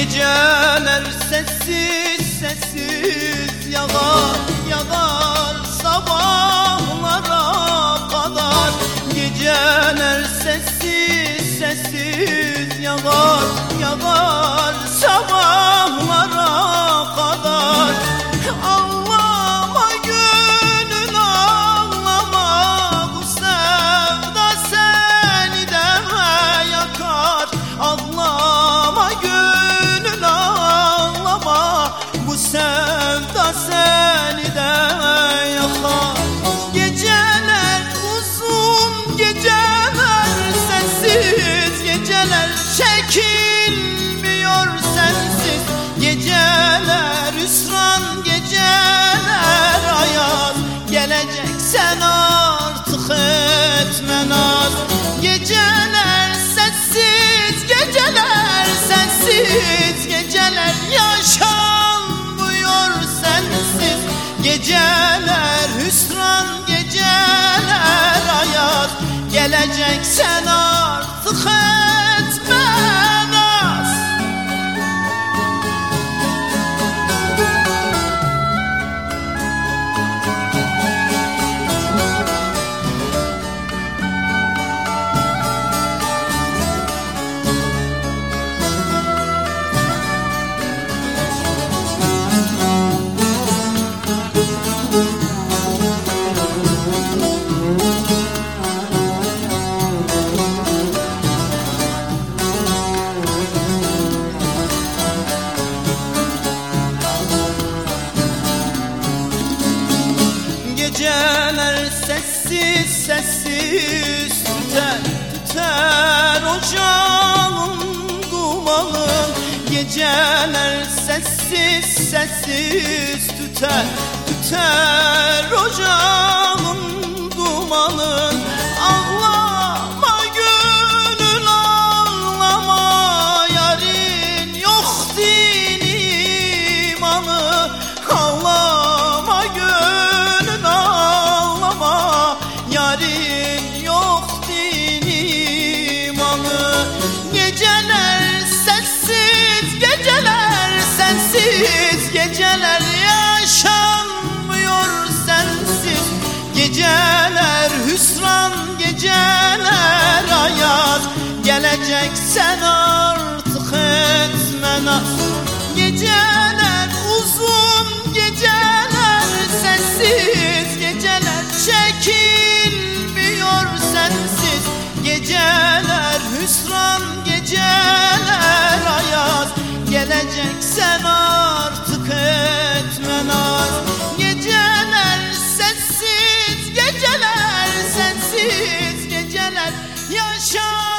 Geceler sessiz sessiz yağar yağar sabahlara kadar. Geceler sessiz sessiz yağar yağar sabahlara Geceler sessiz geceler sensiz Geceler yaşanmıyor sensiz. Geceler hüsran geceler ayaz Geleceksen artık etme Geceler sessiz sessiz tüter tüter ocağın dumanı. Geceler sessiz sessiz tüter tüter ocağın dumanı. Ağlama Geceler hüsran geceler ayaz Geleceksen artık etme naz. Geceler uzun geceler sessiz Geceler çekilmiyor sensiz. Geceler hüsran geceler ayaz Geleceksen artık sensiz geceler yaşar.